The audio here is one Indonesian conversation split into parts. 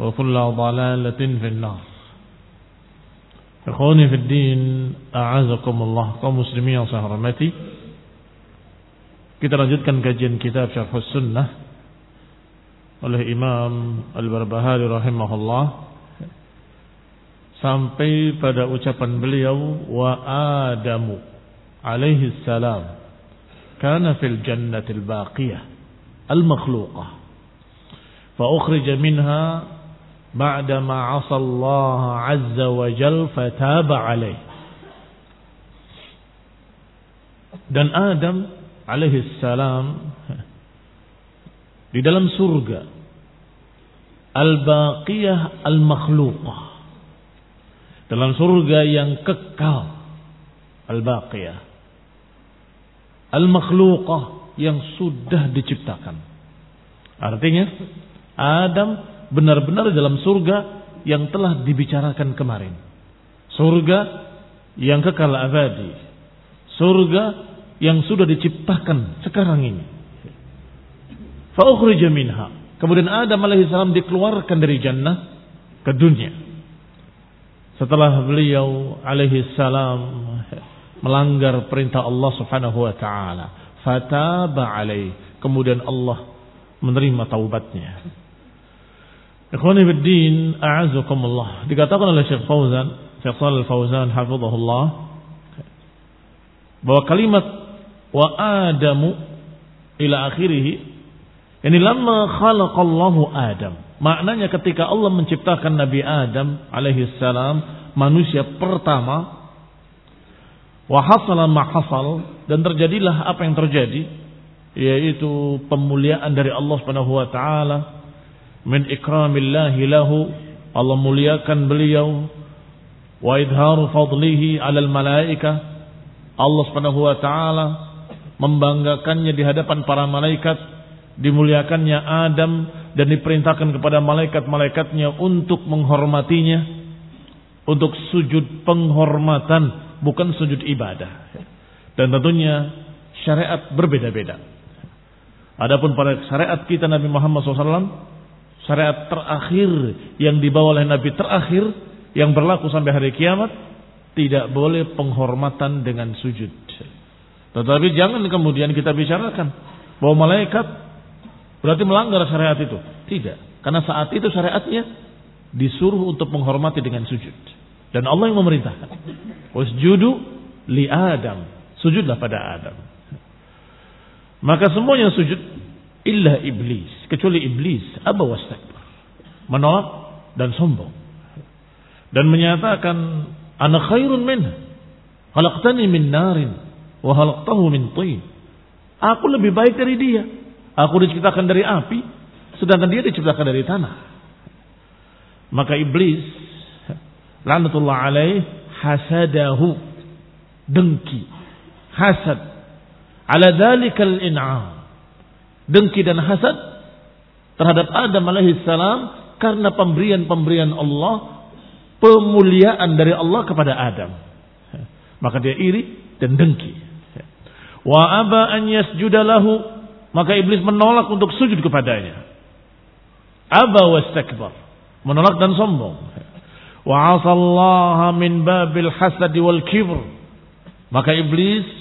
وكل ضلالة في النار Ikhwani fi din, a'azakumullah kaum muslimin yang saya hormati. Kita lanjutkan kajian kitab Syarh Sunnah oleh Imam Al-Barbahari rahimahullah sampai pada ucapan beliau wa Adamu alaihi salam kana fil jannatil baqiyah al-makhluqah fa ukhrija minha بعدما عصى الله عز وجل فتاب عليه dan Adam alaihi salam di dalam surga al-baqiyah al-makhluqah dalam surga yang kekal al-baqiyah al-makhluqah yang sudah diciptakan artinya Adam benar-benar dalam surga yang telah dibicarakan kemarin. Surga yang kekal abadi. Surga yang sudah diciptakan sekarang ini. Fa'ukhrija minha. Kemudian Adam alaihissalam dikeluarkan dari jannah ke dunia. Setelah beliau alaihissalam melanggar perintah Allah subhanahu wa ta'ala. Fataba alaih. Kemudian Allah menerima taubatnya. Ikhwani fiddin, a'azakumullah. Dikatakan oleh Syekh Fauzan, Syekh Shalal Fauzan hafizahullah bahwa kalimat wa adamu ila akhirih ini lama khalaqallahu Adam. Maknanya ketika Allah menciptakan Nabi Adam alaihi salam manusia pertama wa hasala ma hasal dan terjadilah apa yang terjadi yaitu pemuliaan dari Allah Subhanahu wa taala min ikramillahi lahu Allah muliakan beliau wa idharu fadlihi alal malaika Allah Subhanahu wa taala membanggakannya di hadapan para malaikat dimuliakannya Adam dan diperintahkan kepada malaikat-malaikatnya untuk menghormatinya untuk sujud penghormatan bukan sujud ibadah. Dan tentunya syariat berbeda-beda. Adapun pada syariat kita Nabi Muhammad SAW syariat terakhir yang dibawa oleh Nabi terakhir yang berlaku sampai hari kiamat tidak boleh penghormatan dengan sujud. Tetapi jangan kemudian kita bicarakan bahwa malaikat berarti melanggar syariat itu. Tidak. Karena saat itu syariatnya disuruh untuk menghormati dengan sujud. Dan Allah yang memerintahkan. Wasjudu li Adam. Sujudlah pada Adam. Maka semuanya sujud illa iblis. Kecuali iblis. Aba wastakbar. Menolak dan sombong. Dan menyatakan. Ana khairun minha. Khalaqtani min narin. Wa halaqtahu min tin. Aku lebih baik dari dia. Aku diciptakan dari api. Sedangkan dia diciptakan dari tanah. Maka iblis. Lanatullah alaih. Hasadahu. Dengki. Hasad. Ala dalikal in'am. Dengki dan hasad. Terhadap Adam alaihissalam. Karena pemberian-pemberian Allah. Pemuliaan dari Allah kepada Adam. Maka dia iri dan dengki. Wa aba an yasjuda lahu. Maka iblis menolak untuk sujud kepadanya. Aba wastakbar. Menolak dan sombong. Wa asallaha min babil hasad wal kibr. Maka iblis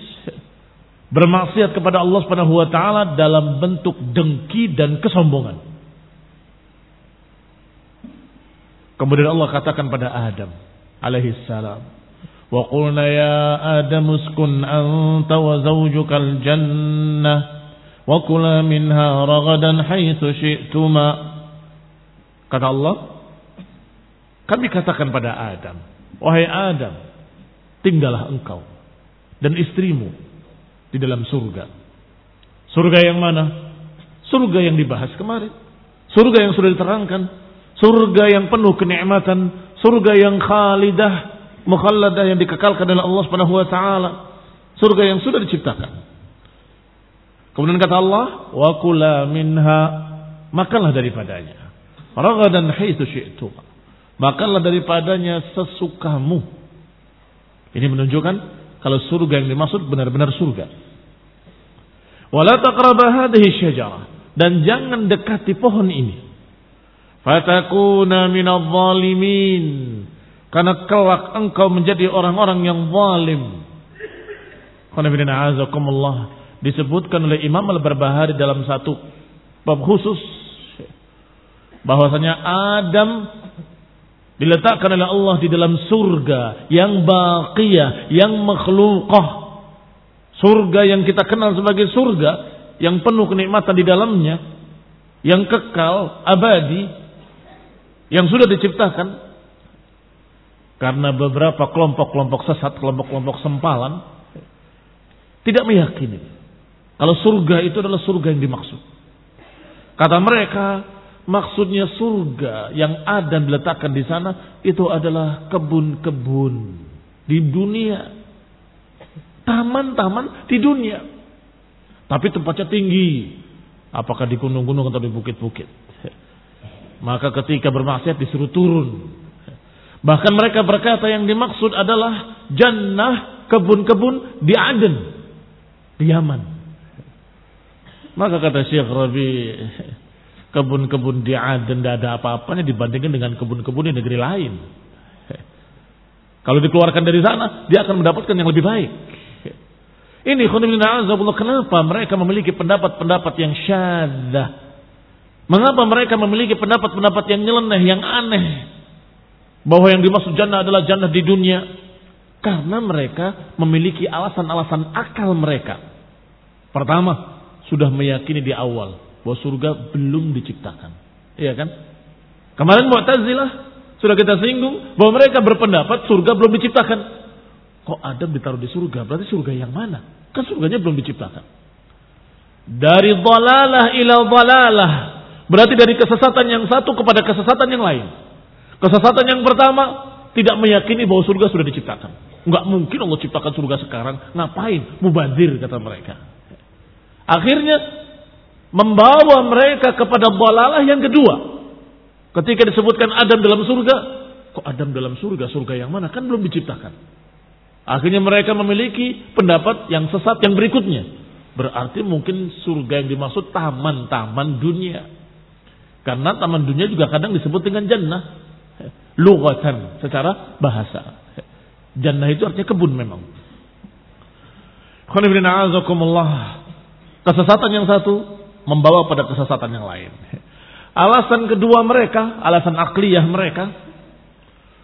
bermaksiat kepada Allah Subhanahu wa taala dalam bentuk dengki dan kesombongan. Kemudian Allah katakan pada Adam alaihi salam, "Wa qulna ya Adam uskun anta wa zawjukal jannah wa kula minha ragadan haitsu syi'tuma." Kata Allah, kami katakan pada Adam, wahai Adam, tinggallah engkau dan istrimu di dalam surga. Surga yang mana? Surga yang dibahas kemarin. Surga yang sudah diterangkan. Surga yang penuh kenikmatan. Surga yang khalidah, mukhalladah yang dikekalkan oleh Allah Subhanahu wa taala. Surga yang sudah diciptakan. Kemudian kata Allah, "Wa kula minha" makanlah daripadanya. Ragadan haitsu syi'tum. Makanlah daripadanya sesukamu. Ini menunjukkan kalau surga yang dimaksud benar-benar surga. Wala hadhihi dan jangan dekati pohon ini. Fatakuna zalimin. Karena kelak engkau menjadi orang-orang yang zalim. Disebutkan oleh Imam Al-Barbahari dalam satu bab khusus bahwasanya Adam diletakkan oleh Allah di dalam surga yang baqiyah, yang makhlukah. Surga yang kita kenal sebagai surga yang penuh kenikmatan di dalamnya, yang kekal, abadi, yang sudah diciptakan karena beberapa kelompok-kelompok sesat, kelompok-kelompok sempalan tidak meyakini kalau surga itu adalah surga yang dimaksud. Kata mereka, Maksudnya surga yang ada diletakkan di sana itu adalah kebun-kebun di dunia. Taman-taman di dunia. Tapi tempatnya tinggi. Apakah di gunung-gunung atau di bukit-bukit. Maka ketika bermaksiat disuruh turun. Bahkan mereka berkata yang dimaksud adalah jannah kebun-kebun di Aden. Di Yaman. Maka kata Syekh Rabi Kebun-kebun di Aden tidak ada apa-apanya dibandingkan dengan kebun-kebun di negeri lain. Kalau dikeluarkan dari sana, dia akan mendapatkan yang lebih baik. Ini khunimina kenapa mereka memiliki pendapat-pendapat yang syaddah? Mengapa mereka memiliki pendapat-pendapat yang nyeleneh, yang aneh? Bahwa yang dimaksud jannah adalah jannah di dunia. Karena mereka memiliki alasan-alasan akal mereka. Pertama, sudah meyakini di awal bahwa surga belum diciptakan. Iya kan? Kemarin Mu'tazilah sudah kita singgung bahwa mereka berpendapat surga belum diciptakan. Kok Adam ditaruh di surga? Berarti surga yang mana? Kan surganya belum diciptakan. Dari dalalah ila dalalah. Berarti dari kesesatan yang satu kepada kesesatan yang lain. Kesesatan yang pertama tidak meyakini bahwa surga sudah diciptakan. Enggak mungkin Allah ciptakan surga sekarang. Ngapain? Mubadir kata mereka. Akhirnya membawa mereka kepada balalah yang kedua. Ketika disebutkan Adam dalam surga, kok Adam dalam surga? Surga yang mana? Kan belum diciptakan. Akhirnya mereka memiliki pendapat yang sesat yang berikutnya. Berarti mungkin surga yang dimaksud taman-taman dunia. Karena taman dunia juga kadang disebut dengan jannah. Lugatan secara bahasa. Jannah itu artinya kebun memang. Kesesatan yang satu membawa pada kesesatan yang lain. Alasan kedua mereka, alasan akliyah mereka,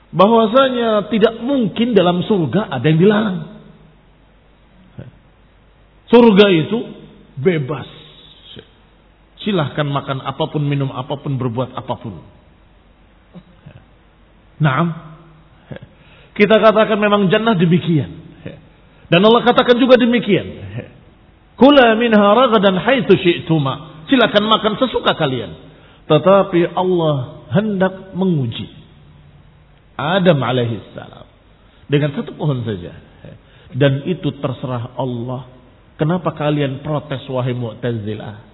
bahwasanya tidak mungkin dalam surga ada yang dilarang. Surga itu bebas. Silahkan makan apa pun, minum apa pun, berbuat apa pun. Nah, kita katakan memang jannah demikian. Dan Allah katakan juga demikian. Kula minha ragadan haitsu syi'tuma. Silakan makan sesuka kalian. Tetapi Allah hendak menguji Adam alaihissalam dengan satu pohon saja. Dan itu terserah Allah. Kenapa kalian protes wahai Mu'tazilah?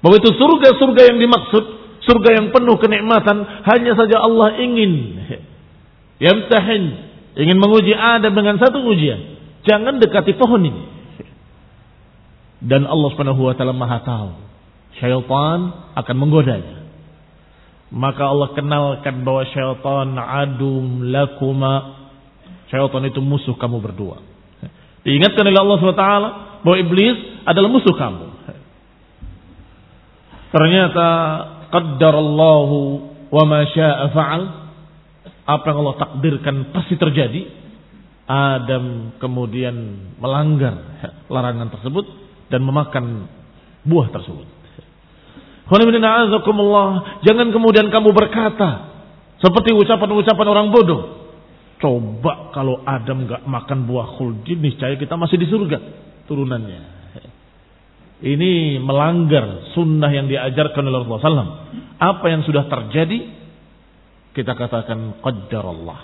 Bahwa itu surga-surga yang dimaksud, surga yang penuh kenikmatan, hanya saja Allah ingin yamtahin, ingin menguji Adam dengan satu ujian. Jangan dekati pohon ini. Dan Allah Subhanahu wa taala Maha tahu. Syaitan akan menggodanya. Maka Allah kenalkan bahwa syaitan adum lakuma. Syaitan itu musuh kamu berdua. Diingatkan oleh Allah SWT bahwa iblis adalah musuh kamu. Ternyata qaddarallahu wa ma syaa fa'al. Apa yang Allah takdirkan pasti terjadi. Adam kemudian melanggar larangan tersebut dan memakan buah tersebut. Jangan kemudian kamu berkata seperti ucapan-ucapan orang bodoh. Coba kalau Adam gak makan buah khuldi, niscaya kita masih di surga turunannya. Ini melanggar sunnah yang diajarkan oleh Rasulullah SAW. Apa yang sudah terjadi, kita katakan qaddar Allah.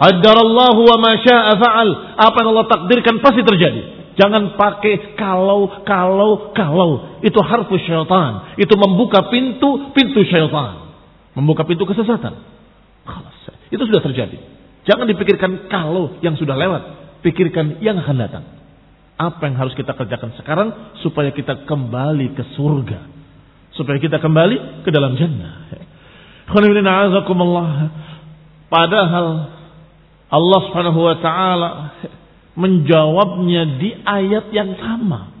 Qaddar Allah wa ma sya'a fa'al. Apa yang Allah takdirkan pasti terjadi. Jangan pakai kalau, kalau, kalau. Itu harfu syaitan. Itu membuka pintu, pintu syaitan. Membuka pintu kesesatan. Itu sudah terjadi. Jangan dipikirkan kalau yang sudah lewat. Pikirkan yang akan datang. Apa yang harus kita kerjakan sekarang supaya kita kembali ke surga. Supaya kita kembali ke dalam jannah. Padahal Allah Subhanahu wa taala menjawabnya di ayat yang sama.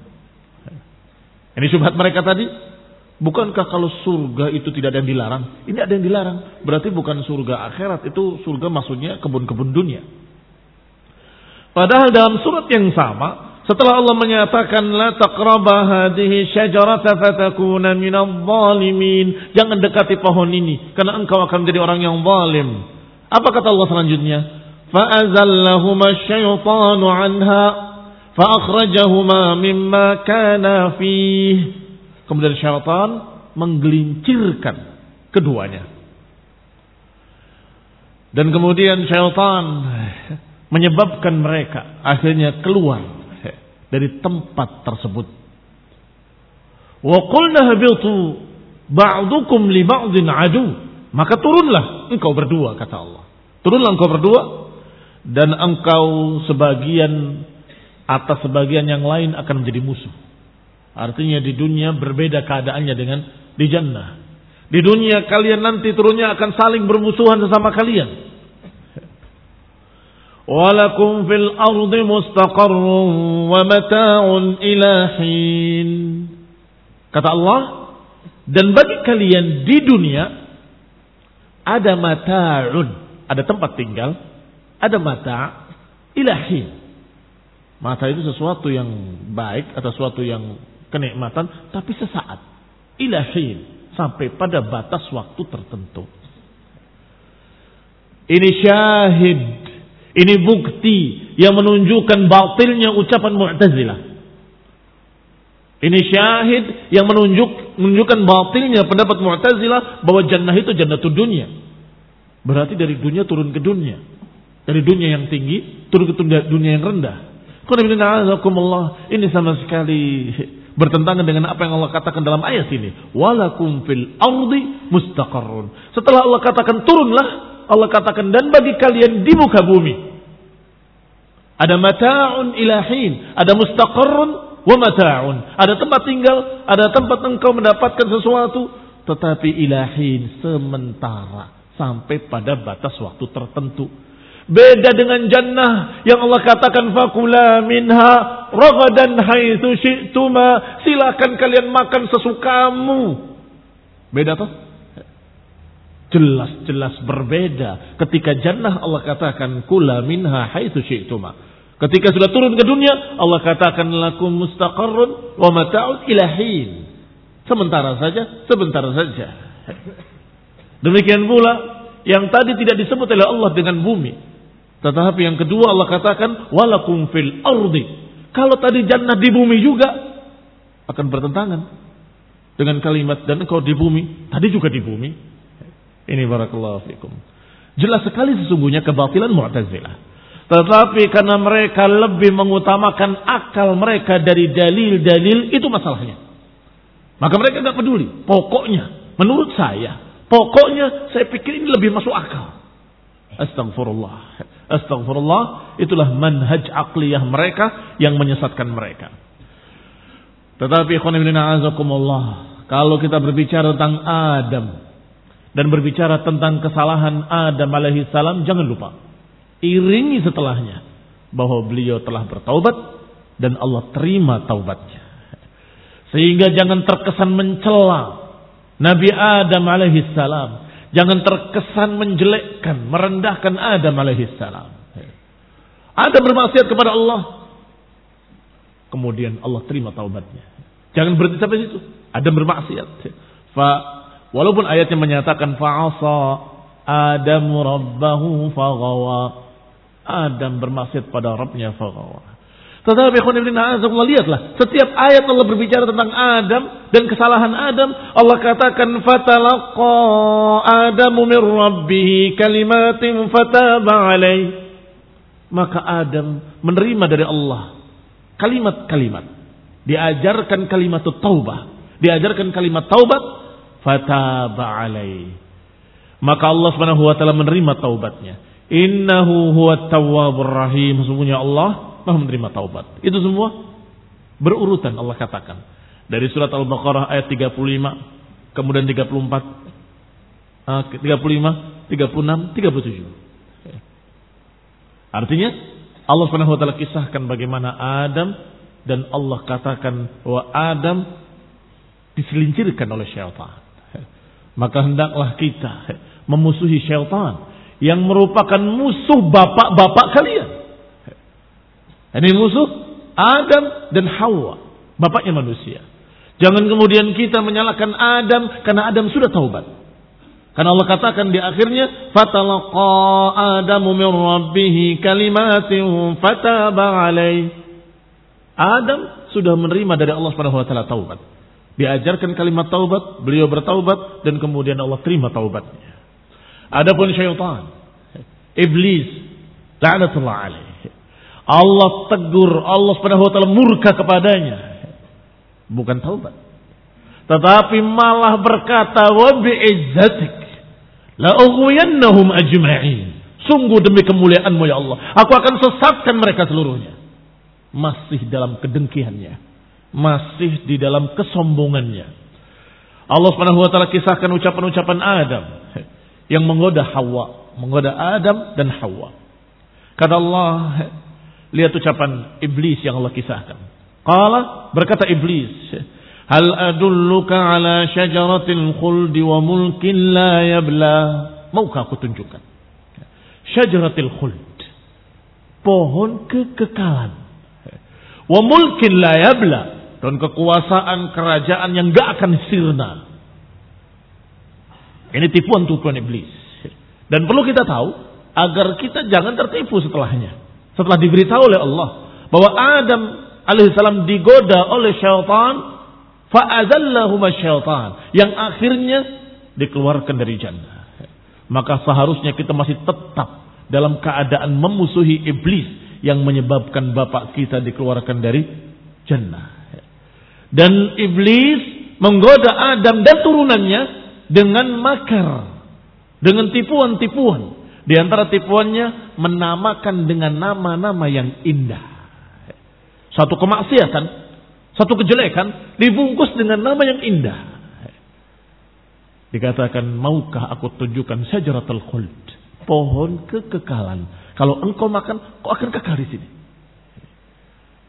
Ini syubhat mereka tadi. Bukankah kalau surga itu tidak ada yang dilarang? Ini ada yang dilarang. Berarti bukan surga akhirat. Itu surga maksudnya kebun-kebun dunia. Padahal dalam surat yang sama. Setelah Allah menyatakan. La taqraba hadihi syajarata fatakuna minal zalimin. Jangan dekati pohon ini. Karena engkau akan menjadi orang yang zalim. Apa kata Allah selanjutnya? فأزلهما الشيطان عنها فأخرجهما مما كان فيه kemudian syaitan menggelincirkan keduanya dan kemudian syaitan menyebabkan mereka akhirnya keluar dari tempat tersebut wa qulna habitu ba'dukum li ba'din adu maka turunlah engkau berdua kata Allah turunlah engkau berdua dan engkau sebagian atas sebagian yang lain akan menjadi musuh. Artinya di dunia berbeda keadaannya dengan di jannah. Di dunia kalian nanti turunnya akan saling bermusuhan sesama kalian. Walakum fil ardi mustaqarrun wa mata'un ilahin. Kata Allah, dan bagi kalian di dunia ada mata'un, ada tempat tinggal, ada mata ilahi. Mata itu sesuatu yang baik atau sesuatu yang kenikmatan tapi sesaat. Ilahi sampai pada batas waktu tertentu. Ini syahid, ini bukti yang menunjukkan batilnya ucapan Mu'tazilah. Ini syahid yang menunjuk menunjukkan batilnya pendapat Mu'tazilah bahwa jannah itu jannatul dunia. Berarti dari dunia turun ke dunia. Dari dunia yang tinggi turun ke dunia yang rendah. Ini sama sekali bertentangan dengan apa yang Allah katakan dalam ayat ini. Walakum fil ardi mustaqarrun. Setelah Allah katakan turunlah, Allah katakan dan bagi kalian di muka bumi. Ada mata'un ilahin, ada mustaqarrun wa mata'un. Ada tempat tinggal, ada tempat engkau mendapatkan sesuatu, tetapi ilahin sementara sampai pada batas waktu tertentu. Beda dengan jannah yang Allah katakan fakula minha ragadan haitsu syi'tuma. Silakan kalian makan sesukamu. Beda toh? Jelas-jelas berbeda. Ketika jannah Allah katakan kula minha haitsu syi'tuma. Ketika sudah turun ke dunia Allah katakan lakum mustaqarrun wa mata'un ilahin. Sementara saja, sebentar saja. Demikian pula yang tadi tidak disebut oleh Allah dengan bumi. Tetapi yang kedua Allah katakan walakum fil ardi. Kalau tadi jannah di bumi juga akan bertentangan dengan kalimat dan engkau di bumi, tadi juga di bumi. Ini barakallahu fikum. Jelas sekali sesungguhnya kebatilan Mu'tazilah. Tetapi karena mereka lebih mengutamakan akal mereka dari dalil-dalil itu masalahnya. Maka mereka nggak peduli. Pokoknya, menurut saya, pokoknya saya pikir ini lebih masuk akal. Astagfirullah. Astagfirullah. Itulah manhaj akliyah mereka yang menyesatkan mereka. Tetapi. Kalau kita berbicara tentang Adam. Dan berbicara tentang kesalahan Adam alaihi salam. Jangan lupa. Iringi setelahnya. Bahwa beliau telah bertaubat. Dan Allah terima taubatnya. Sehingga jangan terkesan mencela Nabi Adam alaihi salam Jangan terkesan menjelekkan, merendahkan Adam alaihissalam. Adam bermaksiat kepada Allah. Kemudian Allah terima taubatnya. Jangan berhenti sampai situ. Adam bermaksiat. Fa, walaupun ayatnya menyatakan fa'asa Adam rabbahu faghawa. Adam bermaksiat pada Rabbnya faghawa. Tetapi lihatlah, setiap ayat Allah berbicara tentang Adam dan kesalahan Adam, Allah katakan fatalaqa Adamu min rabbih kalimatin fataba alaih. Maka Adam menerima dari Allah kalimat-kalimat. Diajarkan kalimat taubah, diajarkan kalimat taubat, fataba alaih. Maka Allah Subhanahu wa taala menerima taubatnya. Innahu huwa tawwabur rahim. Sesungguhnya Allah maha menerima taubat. Itu semua berurutan Allah katakan. Dari surat Al-Baqarah ayat 35, kemudian 34, 35, 36, 37. Artinya Allah Subhanahu wa taala kisahkan bagaimana Adam dan Allah katakan bahwa Adam diselincirkan oleh syaitan. Maka hendaklah kita memusuhi syaitan yang merupakan musuh bapak-bapak kalian. Ini musuh Adam dan Hawa, bapaknya manusia. Jangan kemudian kita menyalahkan Adam karena Adam sudah taubat. Karena Allah katakan di akhirnya fatalaqa Adamu min rabbih kalimatin fataba alaih. Adam sudah menerima dari Allah Subhanahu wa taala taubat. Diajarkan kalimat taubat, beliau bertaubat dan kemudian Allah terima taubatnya. Adapun syaitan, iblis, la'natullah alaih. Allah tegur, Allah subhanahu wa murka kepadanya. Bukan taubat. Tetapi malah berkata, wa bi'izzatik la ughwiyannahum ajma'in. Sungguh demi kemuliaanmu ya Allah. Aku akan sesatkan mereka seluruhnya. Masih dalam kedengkiannya. Masih di dalam kesombongannya. Allah subhanahu wa kisahkan ucapan-ucapan Adam. Yang menggoda Hawa. Menggoda Adam dan Hawa. Kata Allah, Lihat ucapan iblis yang Allah kisahkan. Qala berkata iblis, "Hal adulluka ala syajaratil khuldi wa mulkin la yabla?" Maukah aku tunjukkan? Syajaratil khuld. Pohon kekekalan. Wa mulkin la yabla dan kekuasaan kerajaan yang gak akan sirna. Ini tipuan-tipuan iblis. Dan perlu kita tahu agar kita jangan tertipu setelahnya. Setelah diberitahu oleh Allah bahwa Adam alaihissalam digoda oleh syaitan, fa'azallahuma syaitan yang akhirnya dikeluarkan dari jannah. Maka seharusnya kita masih tetap dalam keadaan memusuhi iblis yang menyebabkan bapak kita dikeluarkan dari jannah. Dan iblis menggoda Adam dan turunannya dengan makar, dengan tipuan-tipuan di antara tipuannya menamakan dengan nama-nama yang indah. Satu kemaksiatan, satu kejelekan dibungkus dengan nama yang indah. Dikatakan, maukah aku tunjukkan syajaratul khuld, pohon kekekalan. Kalau engkau makan, kau akan kekal di sini.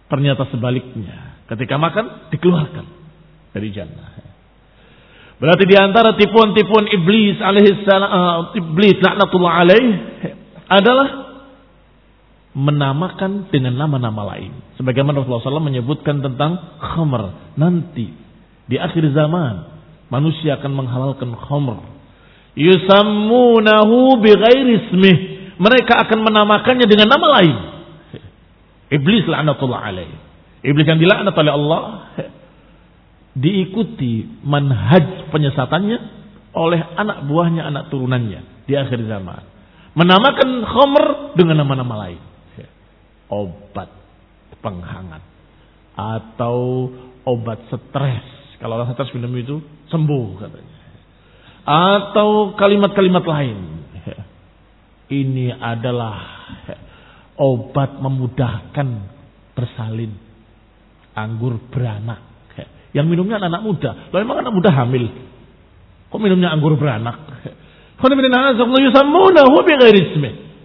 Ternyata sebaliknya. Ketika makan, dikeluarkan dari jannah. Berarti di antara tipuan-tipuan iblis alaihissalam, uh, iblis laknatullah alaih adalah menamakan dengan nama-nama lain. Sebagaimana Rasulullah SAW menyebutkan tentang khamr. Nanti di akhir zaman manusia akan menghalalkan khamr. Yusammunahu bighairi ismih. Mereka akan menamakannya dengan nama lain. Iblis laknatullah alaih. Iblis yang dilaknat oleh Allah diikuti manhaj penyesatannya oleh anak buahnya, anak turunannya di akhir zaman. Menamakan khamr dengan nama-nama lain. Obat penghangat atau obat stres. Kalau orang stres minum itu sembuh katanya. Atau kalimat-kalimat lain. Ini adalah obat memudahkan bersalin. Anggur beranak. Yang minumnya anak, -anak muda. Lalu memang anak muda hamil. Kok minumnya anggur beranak?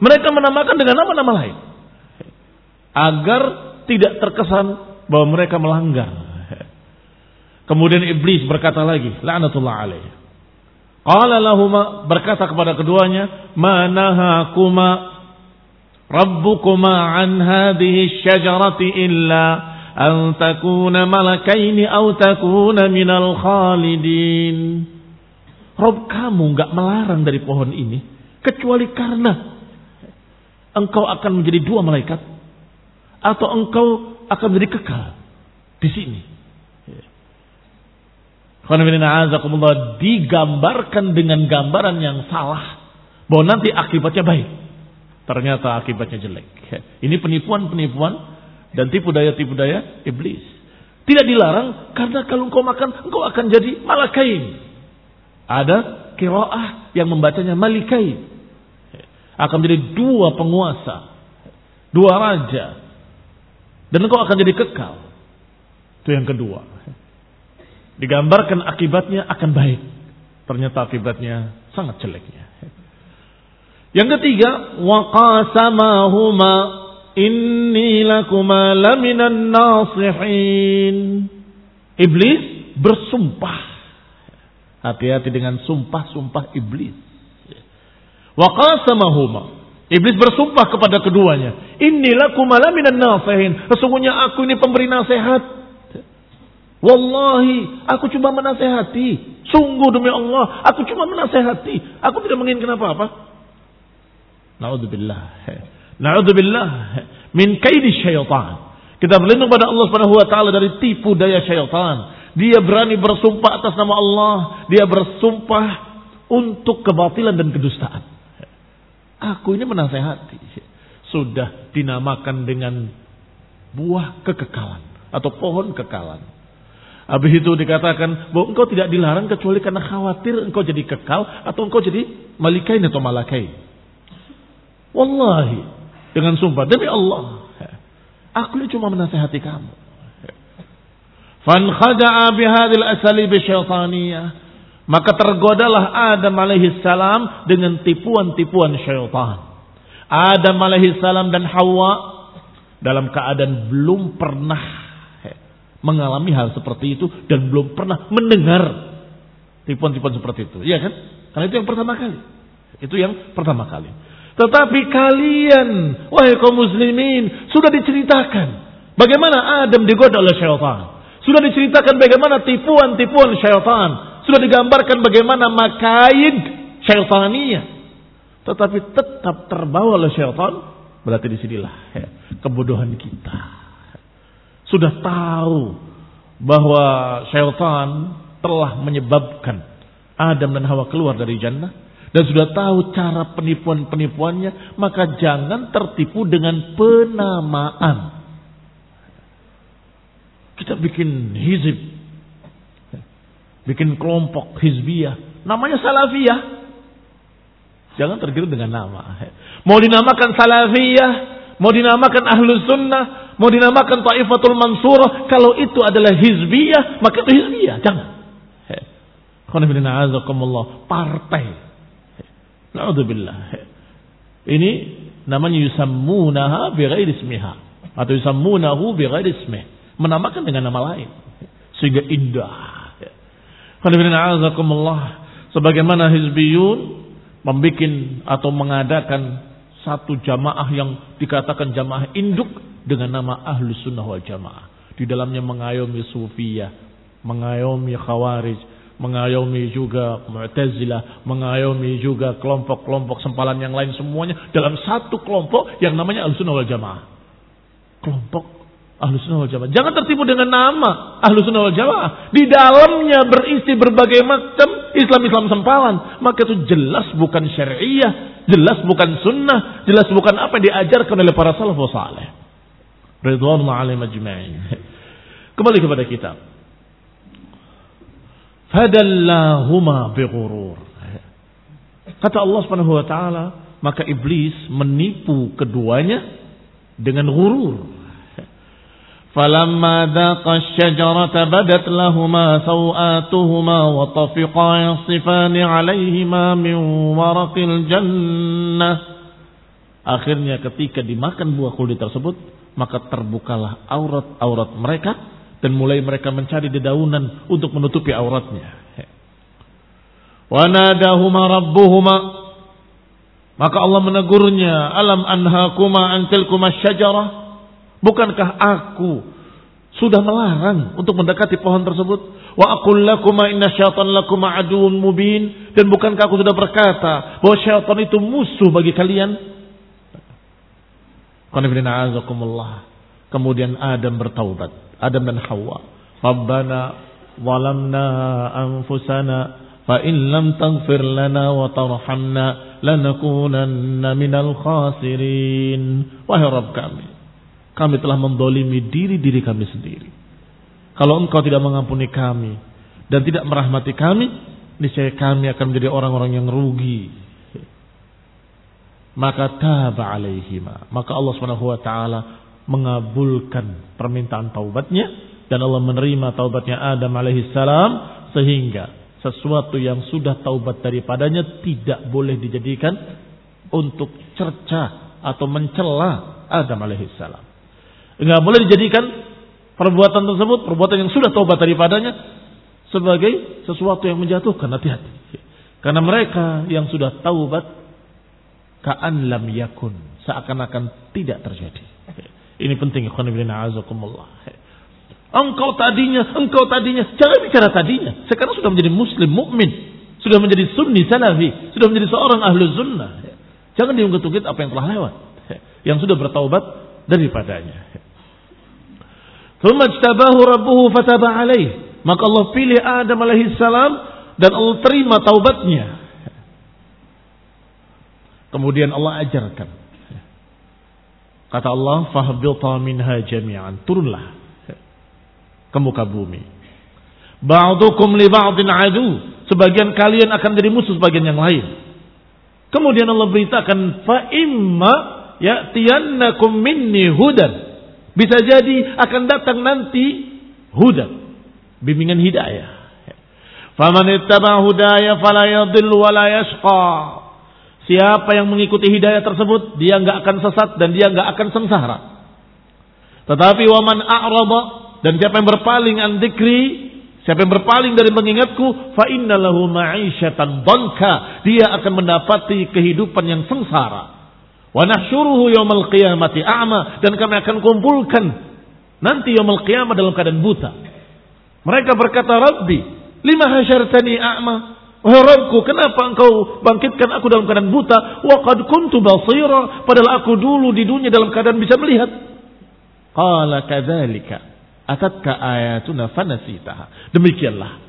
Mereka menamakan dengan nama-nama lain. Agar tidak terkesan bahwa mereka melanggar. Kemudian iblis berkata lagi, la'natullah alaih. Qala lahuma berkata kepada keduanya, "Manahakuma rabbukuma an hadhihi syajarati illa an takuna malakaini au takuna minal khalidin. Rob kamu nggak melarang dari pohon ini kecuali karena engkau akan menjadi dua malaikat atau engkau akan menjadi kekal di sini. digambarkan dengan gambaran yang salah bahwa nanti akibatnya baik. Ternyata akibatnya jelek. Ini penipuan-penipuan dan tipu daya-tipu daya iblis. Tidak dilarang karena kalau engkau makan engkau akan jadi malakain. Ada kiraah yang membacanya malikain. Akan menjadi dua penguasa. Dua raja. Dan engkau akan jadi kekal. Itu yang kedua. Digambarkan akibatnya akan baik. Ternyata akibatnya sangat jeleknya. Yang ketiga, waqasamahuma Inni lakuma laminan nasihin. Iblis bersumpah. Hati-hati dengan sumpah-sumpah iblis. Wa qasamahuma. Iblis bersumpah kepada keduanya. Inni lakuma laminan nasihin. Sesungguhnya aku ini pemberi nasihat. Wallahi, aku cuma menasehati. Sungguh demi Allah, aku cuma menasehati. Aku tidak menginginkan apa-apa. Naudzubillah. Na'udzubillah min kaidi syaitan. Kita berlindung pada Allah Subhanahu wa taala dari tipu daya syaitan. Dia berani bersumpah atas nama Allah, dia bersumpah untuk kebatilan dan kedustaan. Aku ini menasehati. Sudah dinamakan dengan buah kekekalan atau pohon kekalan. Habis itu dikatakan bahwa engkau tidak dilarang kecuali karena khawatir engkau jadi kekal atau engkau jadi malikain atau malakain. Wallahi, dengan sumpah demi Allah. Aku ini cuma menasehati kamu. Fan asalibi syaitaniyah. Maka tergodalah Adam alaihi salam dengan tipuan-tipuan syaitan. Adam alaihi salam dan Hawa dalam keadaan belum pernah mengalami hal seperti itu dan belum pernah mendengar tipuan-tipuan seperti itu. Iya kan? Karena itu yang pertama kali. Itu yang pertama kali. Tetapi kalian, wahai kaum muslimin, sudah diceritakan bagaimana Adam digoda oleh syaitan. Sudah diceritakan bagaimana tipuan-tipuan syaitan. Sudah digambarkan bagaimana makaid syaitania. Tetapi tetap terbawa oleh syaitan. Berarti di sinilah ya, kebodohan kita. Sudah tahu bahwa syaitan telah menyebabkan Adam dan Hawa keluar dari jannah dan sudah tahu cara penipuan-penipuannya, maka jangan tertipu dengan penamaan. Kita bikin hizib, bikin kelompok hizbiyah, namanya salafiyah. Jangan tergiur dengan nama. Mau dinamakan salafiyah, mau dinamakan ahlus sunnah, mau dinamakan ta'ifatul mansurah, kalau itu adalah hizbiyah, maka itu hizbiyah. Jangan. Partai Naudzubillah. Ini namanya yusammunaha bighairi ismiha atau yusammunahu bighairi ismih. Menamakan dengan nama lain sehingga indah. Sebagaimana hizbiyun membuat atau mengadakan satu jamaah yang dikatakan jamaah induk dengan nama ahlu sunnah wal jamaah. Di dalamnya mengayomi sufiyah, mengayomi khawarij, mengayomi juga Mu'tazilah, mengayomi juga kelompok-kelompok sempalan yang lain semuanya dalam satu kelompok yang namanya Ahlussunnah wal Jamaah. Kelompok Ahlussunnah wal Jamaah. Jangan tertipu dengan nama Ahlussunnah wal Jamaah. Di dalamnya berisi berbagai macam Islam-Islam sempalan. Maka itu jelas bukan syariah, jelas bukan sunnah, jelas bukan apa yang diajarkan oleh para salafus saleh. Ridwanullah alaihi majma'in. Kembali kepada kitab. Fadallahuma bighurur. Kata Allah Subhanahu wa taala, maka iblis menipu keduanya dengan ghurur. Falamma daqa asy-syajarata badat lahumā sawātuhumā wa tafiqā yasifani 'alayhimā min waraqil jannah. Akhirnya ketika dimakan buah kuldi tersebut, maka terbukalah aurat-aurat mereka dan mulai mereka mencari dedaunan untuk menutupi auratnya. Wanadahuma rabbuhuma maka Allah menegurnya, "Alam anhakuma an tilkuma syajarah?" Bukankah aku sudah melarang untuk mendekati pohon tersebut? Wa aqul lakuma inna syaitan lakuma aduun mubin dan bukankah aku sudah berkata bahwa syaitan itu musuh bagi kalian? Kemudian Adam bertaubat. Adam dan Hawa. Rabbana zalamna anfusana fa in lam taghfir lana wa tarhamna lanakunanna minal khasirin. Wahai Rabb kami, kami telah mendolimi diri-diri kami sendiri. Kalau engkau tidak mengampuni kami dan tidak merahmati kami, niscaya kami akan menjadi orang-orang yang rugi. Maka taba alaihima. Maka Allah Subhanahu wa taala mengabulkan permintaan taubatnya dan Allah menerima taubatnya Adam alaihissalam sehingga sesuatu yang sudah taubat daripadanya tidak boleh dijadikan untuk cerca atau mencela Adam alaihissalam. Enggak boleh dijadikan perbuatan tersebut perbuatan yang sudah taubat daripadanya sebagai sesuatu yang menjatuhkan hati-hati. Karena mereka yang sudah taubat ka'an lam yakun seakan-akan tidak terjadi. Ini penting Engkau tadinya, engkau tadinya, jangan bicara tadinya. Sekarang sudah menjadi muslim, mukmin, sudah menjadi sunni salafi, sudah menjadi seorang ahlu sunnah. Jangan diungkit-ungkit apa yang telah lewat, yang sudah bertaubat daripadanya. Maka Allah pilih Adam alaihissalam dan Allah terima taubatnya. Kemudian Allah ajarkan Kata Allah, fahbita minha jami'an. Turunlah ke muka bumi. Ba'dukum li ba'din adu. Sebagian kalian akan jadi musuh sebagian yang lain. Kemudian Allah beritakan, fa imma minni hudan. Bisa jadi akan datang nanti hudan. Bimbingan hidayah. Faman ittaba hudaya fala yadhillu wa la yashqa. Siapa yang mengikuti hidayah tersebut, dia nggak akan sesat dan dia nggak akan sengsara. Tetapi waman a'rada dan siapa yang berpaling an siapa yang berpaling dari mengingatku, fa innalahu ma'isyatan danka. Dia akan mendapati kehidupan yang sengsara. Wa nahsyuruhu yaumal qiyamati a'ma dan kami akan kumpulkan nanti yaumul qiyamah dalam keadaan buta. Mereka berkata, "Rabbi, lima hasyartani a'ma?" Wahai Rabbku, kenapa engkau bangkitkan aku dalam keadaan buta? Wa qad kuntu basira, padahal aku dulu di dunia dalam keadaan bisa melihat. Qala kadzalika atatka ayatuna fanasitaha. Demikianlah.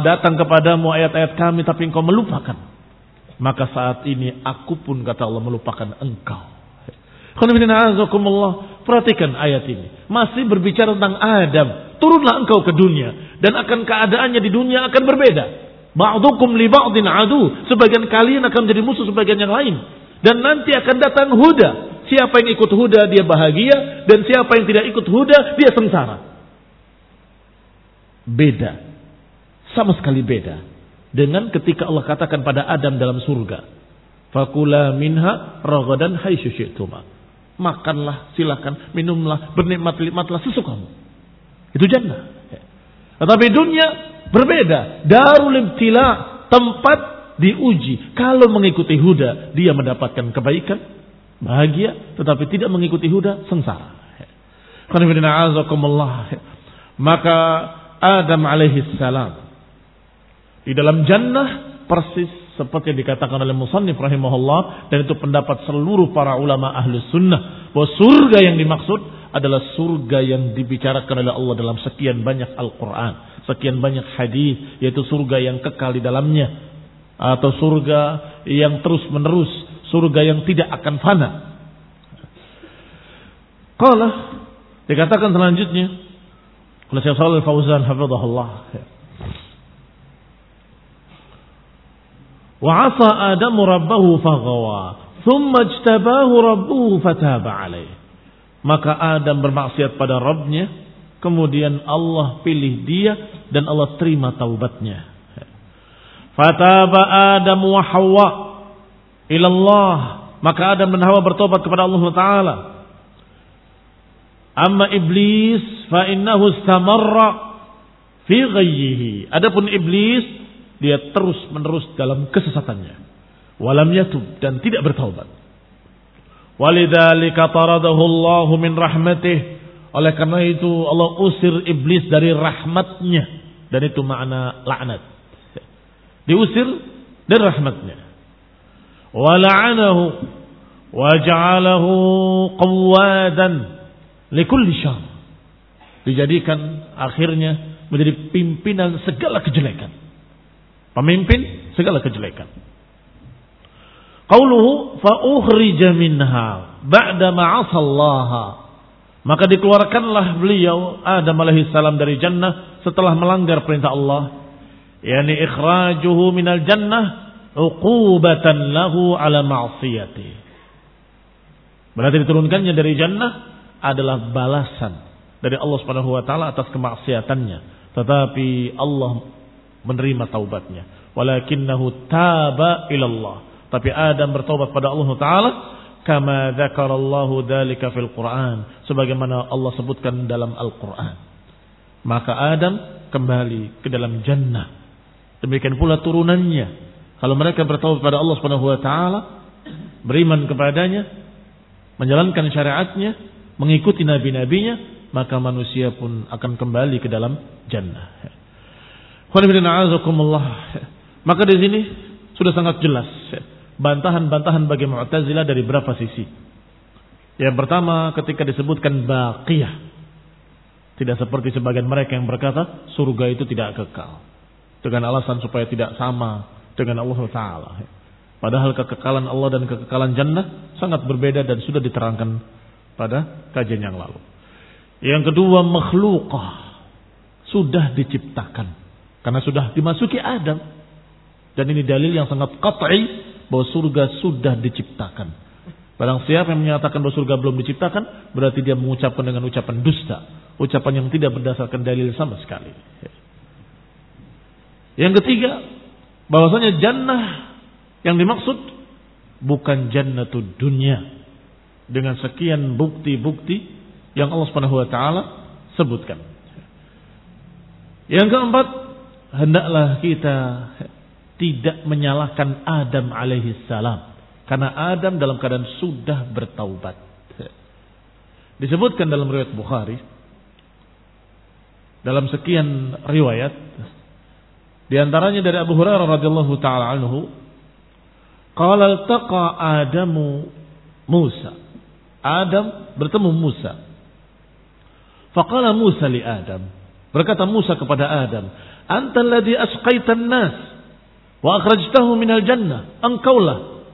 Datang kepadamu ayat-ayat kami tapi engkau melupakan. Maka saat ini aku pun kata Allah melupakan engkau. Perhatikan ayat ini. Masih berbicara tentang Adam. Turunlah engkau ke dunia. Dan akan keadaannya di dunia akan berbeda. Ba'dukum li ba'din adu. Sebagian kalian akan menjadi musuh sebagian yang lain. Dan nanti akan datang huda. Siapa yang ikut huda dia bahagia. Dan siapa yang tidak ikut huda dia sengsara. Beda. Sama sekali beda. Dengan ketika Allah katakan pada Adam dalam surga. Fakula minha ragadan syi'tuma. Makanlah, silakan, minumlah, bernikmat-nikmatlah sesukamu. Itu jannah. Tetapi dunia berbeda. Darul ibtila, tempat diuji. Kalau mengikuti huda, dia mendapatkan kebaikan, bahagia, tetapi tidak mengikuti huda, sengsara. Maka Adam alaihi salam di dalam jannah persis seperti yang dikatakan oleh Musannif rahimahullah dan itu pendapat seluruh para ulama ahlu sunnah bahwa surga yang dimaksud adalah surga yang dibicarakan oleh Allah dalam sekian banyak Al-Quran. Sekian banyak hadis yaitu surga yang kekal di dalamnya. Atau surga yang terus menerus. Surga yang tidak akan fana. Qala dikatakan selanjutnya oleh Syekh Shalal Fauzan hafizahullah. Wa 'asa Adam rabbahu faghawa, thumma ijtabahu rabbuhu fataba 'alaihi maka Adam bermaksiat pada Rabbnya kemudian Allah pilih dia dan Allah terima taubatnya fataba Adam wa Hawa ilallah maka Adam dan Hawa bertobat kepada Allah Taala amma iblis fa innahu istamarra fi ghayyihi adapun iblis dia terus menerus dalam kesesatannya. Walam yatub dan tidak bertaubat. Walidzalika taradahu Allah min rahmatih. Oleh karena itu Allah usir iblis dari rahmatnya. Dan itu makna laknat. Diusir dari rahmatnya. Wala'anahu. Waja'alahu qawadan. Likulli syar. Dijadikan akhirnya menjadi pimpinan segala kejelekan. Pemimpin segala kejelekan. Qauluhu fa ukhrija minha ba'da ma'asallaha. Maka dikeluarkanlah beliau Adam alaihi salam dari jannah setelah melanggar perintah Allah. Yani ikhrajuhu minal jannah uqubatan lahu ala ma'siyati. Berarti diturunkannya dari jannah adalah balasan dari Allah Subhanahu wa taala atas kemaksiatannya. Tetapi Allah menerima taubatnya. Walakinnahu taba ilallah. Tapi Adam bertaubat pada Allah Ta'ala. Kama dzakarallahu dalika fil Quran. Sebagaimana Allah sebutkan dalam Al-Quran. Maka Adam kembali ke dalam jannah. Demikian pula turunannya. Kalau mereka bertaubat pada Allah Subhanahu wa taala, beriman kepadanya, menjalankan syariatnya, mengikuti nabi-nabinya, maka manusia pun akan kembali ke dalam jannah. Maka di sini sudah sangat jelas bantahan-bantahan bagi Mu'tazilah dari berapa sisi. Yang pertama ketika disebutkan baqiyah. Tidak seperti sebagian mereka yang berkata surga itu tidak kekal. Dengan alasan supaya tidak sama dengan Allah Ta'ala. Padahal kekekalan Allah dan kekekalan jannah sangat berbeda dan sudah diterangkan pada kajian yang lalu. Yang kedua makhlukah. Sudah diciptakan. Karena sudah dimasuki Adam. Dan ini dalil yang sangat qat'i bahwa surga sudah diciptakan. Barang siapa yang menyatakan bahwa surga belum diciptakan, berarti dia mengucapkan dengan ucapan dusta. Ucapan yang tidak berdasarkan dalil sama sekali. Yang ketiga, bahwasanya jannah yang dimaksud bukan jannatul dunia dengan sekian bukti-bukti yang Allah taala sebutkan. Yang keempat, hendaklah kita tidak menyalahkan Adam alaihi salam. Karena Adam dalam keadaan sudah bertaubat. Disebutkan dalam riwayat Bukhari dalam sekian riwayat di antaranya dari Abu Hurairah radhiyallahu taala anhu qala altaqa Adamu Musa. Adam bertemu Musa. Faqala Musa li Adam. Berkata Musa kepada Adam Anta alladhi asqaitan nas wa akhrajtahu minal jannah. Engkaulah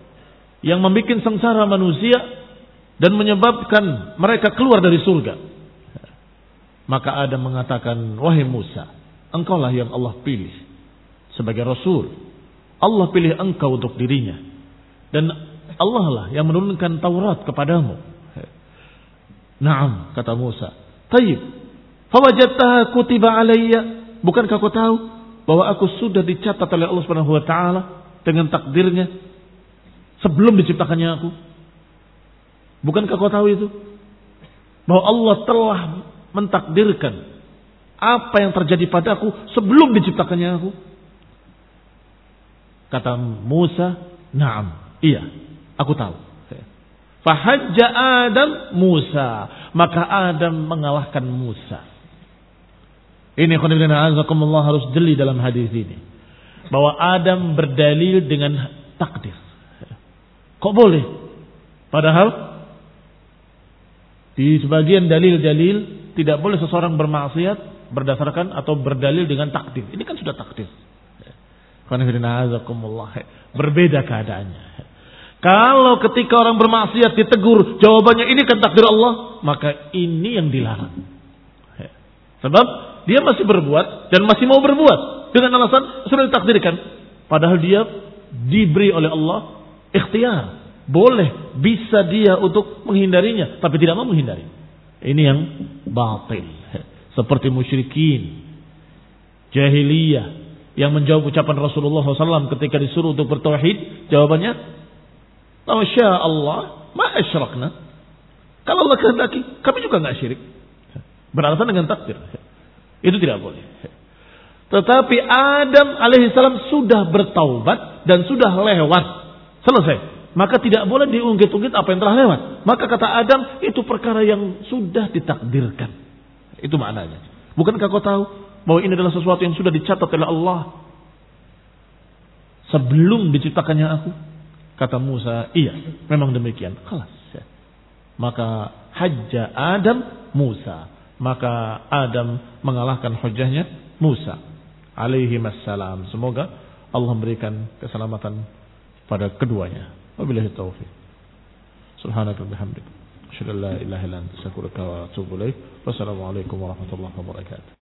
yang membuat sengsara manusia dan menyebabkan mereka keluar dari surga. Maka Adam mengatakan, wahai Musa, engkaulah yang Allah pilih sebagai Rasul. Allah pilih engkau untuk dirinya. Dan Allah lah yang menurunkan Taurat kepadamu. Naam, kata Musa. Taib. Fawajataha kutiba alayya Bukankah kau tahu bahwa aku sudah dicatat oleh Allah Subhanahu wa taala dengan takdirnya? sebelum diciptakannya aku? Bukankah kau tahu itu? Bahwa Allah telah mentakdirkan apa yang terjadi padaku sebelum diciptakannya aku. Kata Musa, "Na'am, iya, aku tahu." Fahajja Adam Musa, maka Adam mengalahkan Musa. Ini azakumullah harus jeli dalam hadis ini. Bahwa Adam berdalil dengan takdir. Kok boleh? Padahal di sebagian dalil-dalil tidak boleh seseorang bermaksiat berdasarkan atau berdalil dengan takdir. Ini kan sudah takdir. Berbeda keadaannya. Kalau ketika orang bermaksiat ditegur, jawabannya ini kan takdir Allah, maka ini yang dilarang. Sebab dia masih berbuat dan masih mau berbuat dengan alasan sudah ditakdirkan. Padahal dia diberi oleh Allah ikhtiar. Boleh, bisa dia untuk menghindarinya, tapi tidak mau menghindari. Ini yang batil seperti musyrikin, jahiliyah yang menjawab ucapan Rasulullah SAW ketika disuruh untuk bertauhid, jawabannya, Masya Allah, ma asyrakna. Kalau Allah kehendaki, kami juga nggak syirik. Beralasan dengan takdir. Itu tidak boleh. Tetapi Adam alaihissalam sudah bertaubat dan sudah lewat. Selesai. Maka tidak boleh diungkit-ungkit apa yang telah lewat. Maka kata Adam, itu perkara yang sudah ditakdirkan. Itu maknanya. Bukankah kau tahu bahwa ini adalah sesuatu yang sudah dicatat oleh Allah sebelum diciptakannya aku? Kata Musa, iya, memang demikian. Kelas. Maka hajja Adam Musa maka Adam mengalahkan hujahnya Musa alaihi salam. Semoga Allah memberikan keselamatan pada keduanya. Wabillahi taufiq. Subhanaka bihamdika. Asyhadu an la ilaha illa anta astaghfiruka wa atubu ilaik. Wassalamualaikum warahmatullahi wabarakatuh.